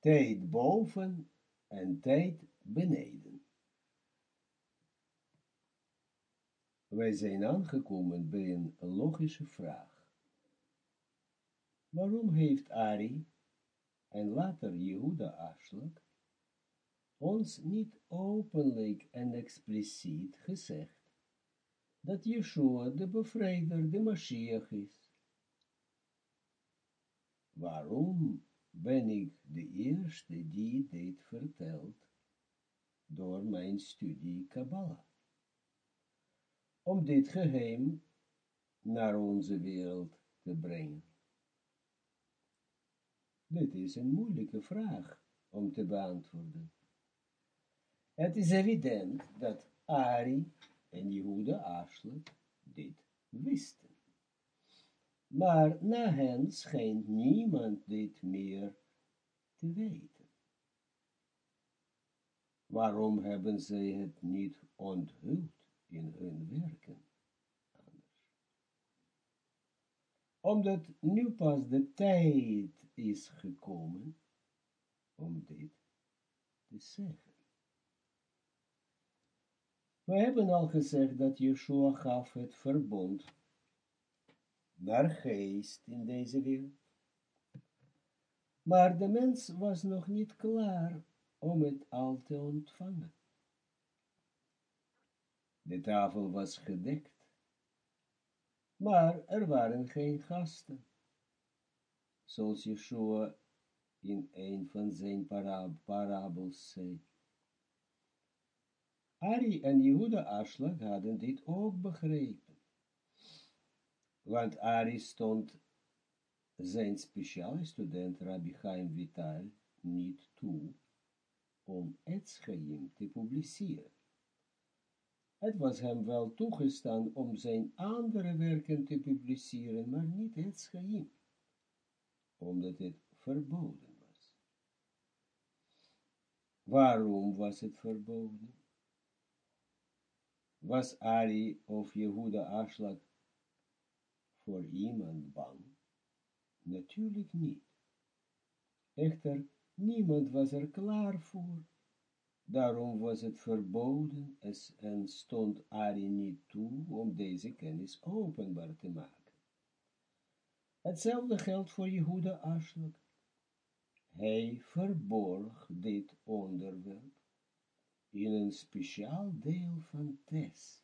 tijd boven en tijd beneden. Wij zijn aangekomen bij een logische vraag. Waarom heeft Ari en later Jehuda Ashlag ons niet openlijk en expliciet gezegd dat Yeshua de bevrijder, de Mashiach is? Waarom ben ik de eerste die dit vertelt door mijn studie Kabbalah? Om dit geheim naar onze wereld te brengen. Dit is een moeilijke vraag om te beantwoorden. Het is evident dat Ari en Jehuda Ashlag dit wisten. Maar na hen schijnt niemand dit meer te weten. Waarom hebben zij het niet onthuld in hun werken? Anders. Omdat nu pas de tijd is gekomen om dit te zeggen. We hebben al gezegd dat Yeshua gaf het verbond naar geest in deze wereld. Maar de mens was nog niet klaar om het al te ontvangen. De tafel was gedekt, maar er waren geen gasten, zoals Yeshua in een van zijn parab parabels zei. Ari en Jehuda Ashlag hadden dit ook begrepen want Ari stond zijn speciale student Rabbi Chaim Vital niet toe om Etschaim te publiceren. Het was hem wel toegestaan om zijn andere werken te publiceren, maar niet Etschaim, omdat het verboden was. Waarom was het verboden? Was Ari of Jehuda Ashlag voor iemand bang? Natuurlijk niet. Echter, niemand was er klaar voor. Daarom was het verboden en stond Ari niet toe om deze kennis openbaar te maken. Hetzelfde geldt voor Jehuda Ashlag. Hij verborg dit onderwerp in een speciaal deel van Tes,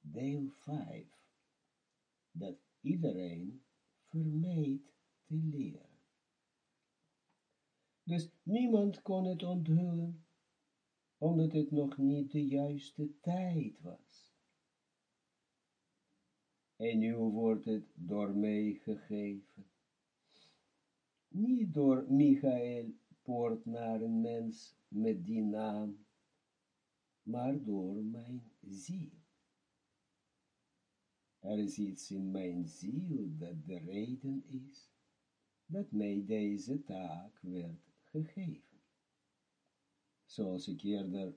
deel 5, dat iedereen vermeed te leren. Dus niemand kon het onthullen, omdat het nog niet de juiste tijd was. En nu wordt het door mij gegeven. Niet door Michael poort naar een mens met die naam, maar door mijn ziel. Er is iets in mijn ziel dat de reden is dat mij deze taak werd gegeven. Zoals ik eerder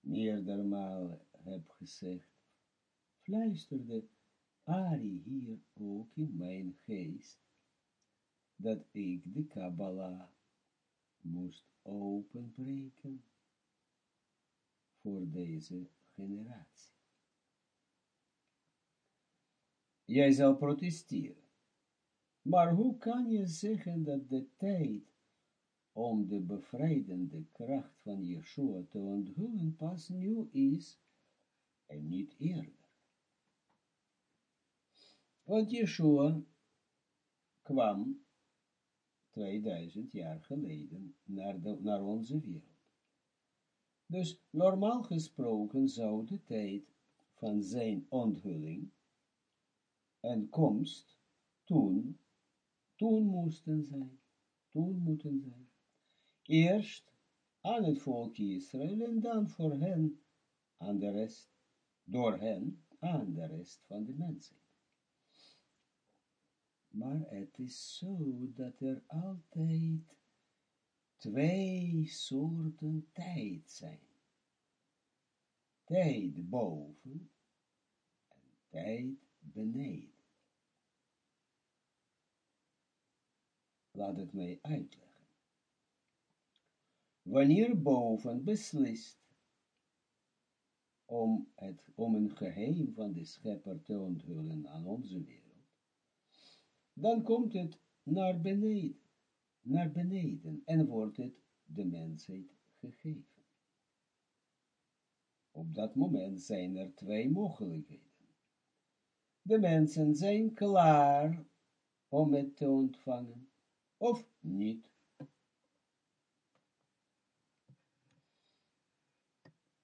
meerdermaal heb gezegd, fluisterde Ari hier ook in mijn geest, dat ik de Kabbalah moest openbreken voor deze generatie. Jij zal protesteren. Maar hoe kan je zeggen dat de tijd om de bevrijdende kracht van Yeshua te onthullen pas nu is en niet eerder? Want Yeshua kwam 2000 jaar geleden naar, naar onze wereld. Dus normaal gesproken zou de tijd van zijn onthulling en komst toen, toen moesten zijn, toen moeten zijn. Eerst aan het volk Israël en dan voor hen aan de rest, door hen aan de rest van de mensen. Maar het is zo dat er altijd twee soorten tijd zijn. Tijd boven en tijd beneden. Laat het mij uitleggen. wanneer boven beslist om, het, om een geheim van de schepper te onthullen aan onze wereld, dan komt het naar beneden, naar beneden en wordt het de mensheid gegeven. Op dat moment zijn er twee mogelijkheden. De mensen zijn klaar om het te ontvangen, of niet.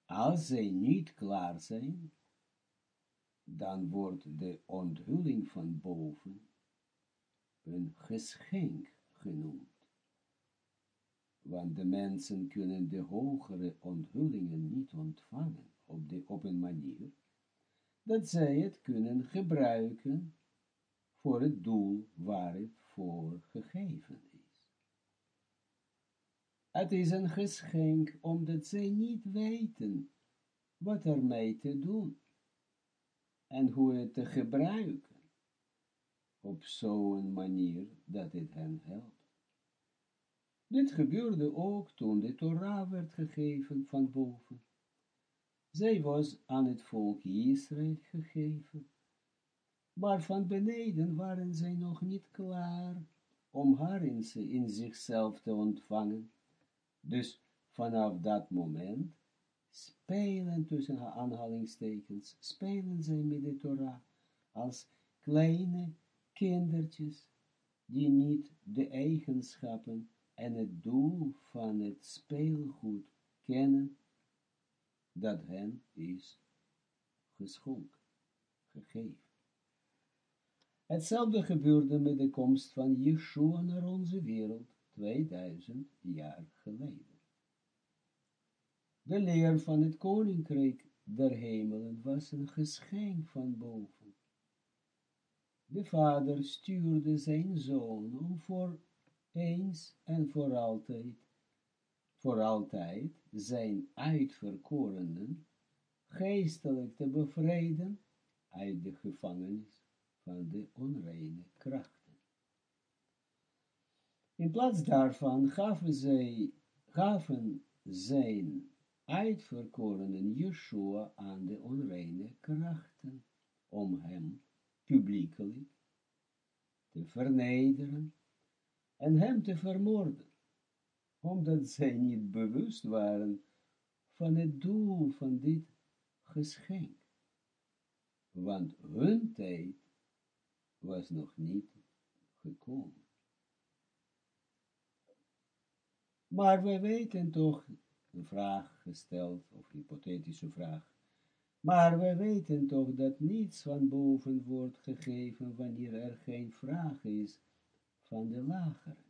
Als zij niet klaar zijn, dan wordt de onthulling van boven een geschenk genoemd. Want de mensen kunnen de hogere onthullingen niet ontvangen op, de, op een manier dat zij het kunnen gebruiken voor het doel waar het voor gegeven is. Het is een geschenk omdat zij niet weten wat ermee te doen en hoe het te gebruiken op zo'n manier dat het hen helpt. Dit gebeurde ook toen de Torah werd gegeven van boven. Zij was aan het volk Israël gegeven, maar van beneden waren zij nog niet klaar om haar in, in zichzelf te ontvangen. Dus vanaf dat moment spelen tussen haar aanhalingstekens, spelen zij met de Torah als kleine kindertjes die niet de eigenschappen en het doel van het speelgoed kennen dat hen is geschonken, gegeven. Hetzelfde gebeurde met de komst van Yeshua naar onze wereld 2000 jaar geleden. De leer van het koninkrijk der hemelen was een geschenk van boven. De vader stuurde zijn zoon om voor eens en voor altijd, voor altijd zijn uitverkorenen geestelijk te bevrijden uit de gevangenis van de onreine krachten. In plaats daarvan gaven zij, gaven zijn uitverkorenen Yeshua aan de onreine krachten, om hem publiekelijk te vernederen en hem te vermoorden, omdat zij niet bewust waren van het doel van dit geschenk, want hun tijd was nog niet gekomen. Maar wij weten toch, een vraag gesteld, of hypothetische vraag, maar wij weten toch dat niets van boven wordt gegeven wanneer er geen vraag is van de lagere.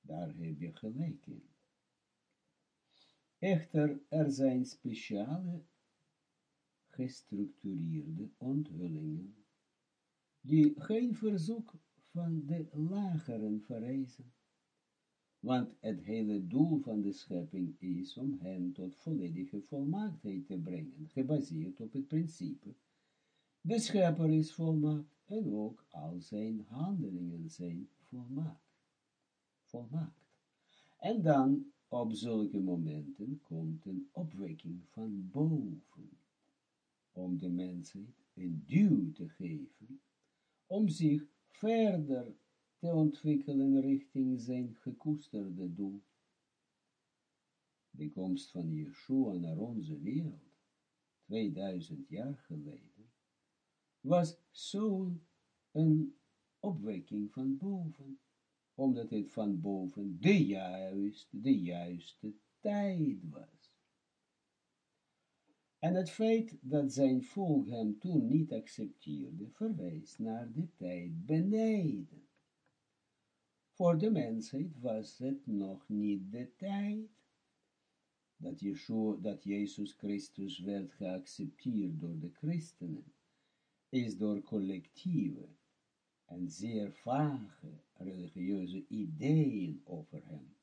Daar heb je gelijk in. Echter, er zijn speciale gestructureerde onthullingen, die geen verzoek van de lageren vereisen, want het hele doel van de schepping is om hen tot volledige volmaaktheid te brengen, gebaseerd op het principe, de schepper is volmaakt, en ook al zijn handelingen zijn volmaakt. Volmaakt. En dan, op zulke momenten, komt een opwekking van boven, om de mensen een duw te geven, om zich verder te ontwikkelen richting zijn gekoesterde doel. De komst van Yeshua naar onze wereld, 2000 jaar geleden, was zo'n een opwekking van boven, omdat het van boven de juiste, de juiste tijd was. En het feit dat zijn volk hem toen niet accepteerde, verwijst naar de tijd beneden. Voor de mensheid was het nog niet de tijd dat, Yeshua, dat Jezus Christus werd geaccepteerd door de christenen is door collectieve en zeer vage religieuze ideeën over hem.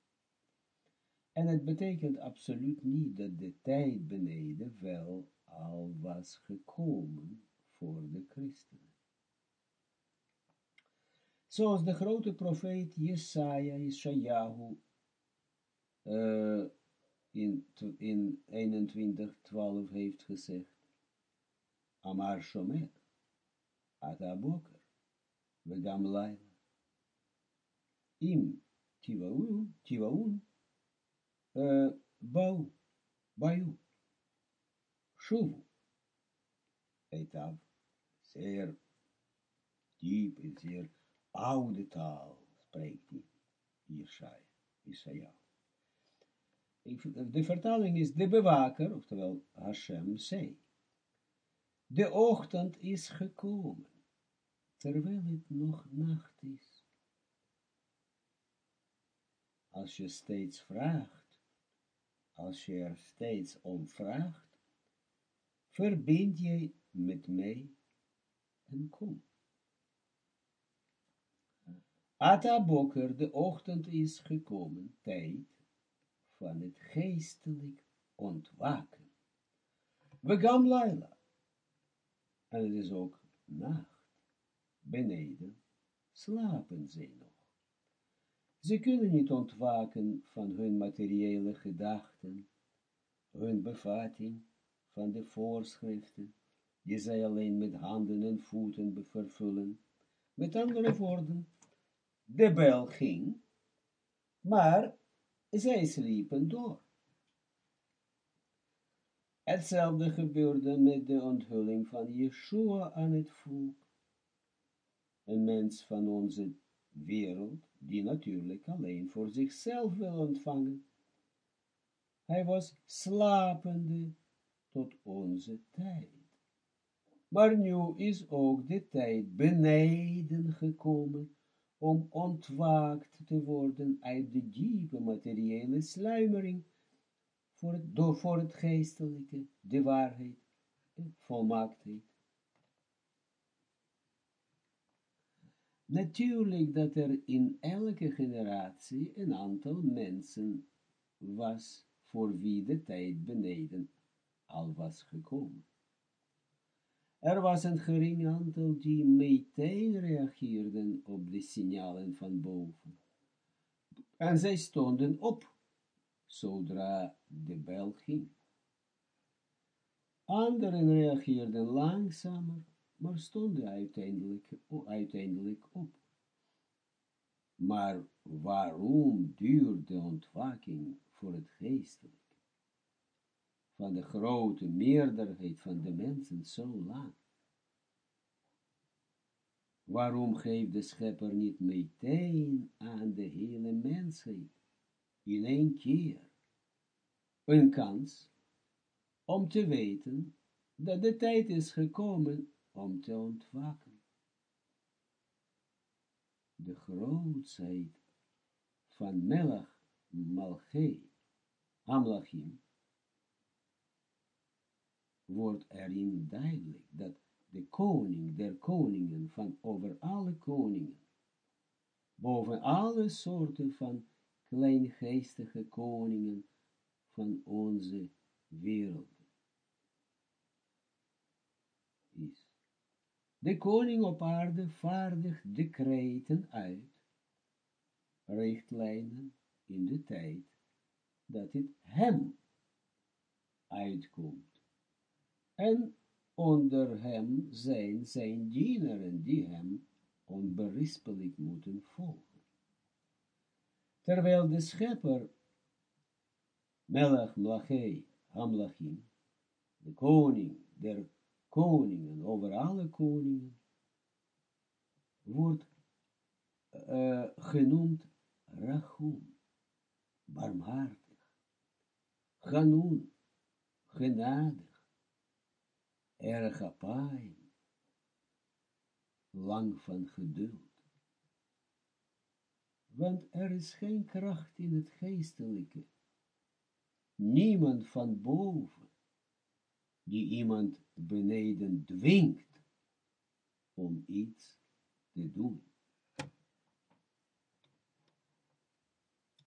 En het betekent absoluut niet dat de tijd beneden wel al was gekomen voor de christenen. zoals de grote profeet Jesaja, Yeshayahu, uh, in, in 21.12 heeft gezegd, Amar Shomer, Ata Boker, Vegam Laila, Im Tivaun, Tivaun, uh, Bau, Bayu, Shuvu, zeer diep en zeer oude taal spreekt hij, Jesaja, Jesaja. De vertaling is de bewaker, oftewel Hashem zei. De ochtend is gekomen, terwijl het nog nacht is. Als je steeds vraagt, als je er steeds om vraagt, verbind je met mij en kom. Ata Boker, de ochtend is gekomen, tijd van het geestelijk ontwaken. We gaan Laila. En het is ook nacht. Beneden slapen zij nog. Ze kunnen niet ontwaken van hun materiële gedachten, hun bevatting van de voorschriften, die zij alleen met handen en voeten vervullen. Met andere woorden, de bel ging, maar zij sliepen door. Hetzelfde gebeurde met de onthulling van Yeshua aan het volk. Een mens van onze wereld, die natuurlijk alleen voor zichzelf wil ontvangen. Hij was slapende tot onze tijd. Maar nu is ook de tijd beneden gekomen om ontwaakt te worden uit de diepe materiële sluimering voor het, door, voor het geestelijke, de waarheid en volmaaktheid. Natuurlijk dat er in elke generatie een aantal mensen was voor wie de tijd beneden al was gekomen. Er was een gering aantal die meteen reageerden op de signalen van boven. En zij stonden op, zodra de bel ging. Anderen reageerden langzamer, maar stonden uiteindelijk, uiteindelijk op. Maar waarom duurt de ontwaking voor het geestelijk? van de grote meerderheid van de mensen zo lang? Waarom geeft de schepper niet meteen aan de hele mensheid in één keer een kans om te weten dat de tijd is gekomen om te ontwaken? De grootheid van Melach Malchei Amlachim wordt erin duidelijk dat de koning der koningen van over alle koningen, boven alle soorten van kleingeestige koningen van onze wereld is. De koning op aarde vaardigt decreten uit, richtlijnen in de tijd, dat het hem uitkomt en onder hem zijn zijn dienaren die hem onberispelijk moeten volgen. Terwijl de schepper Melech Mlachei Hamlachim, de koning der koningen over alle koningen, wordt uh, genoemd Rachum, barmhartig, Ganun, genadig, erg apaai, lang van geduld. Want er is geen kracht in het geestelijke, niemand van boven, die iemand beneden dwingt om iets te doen.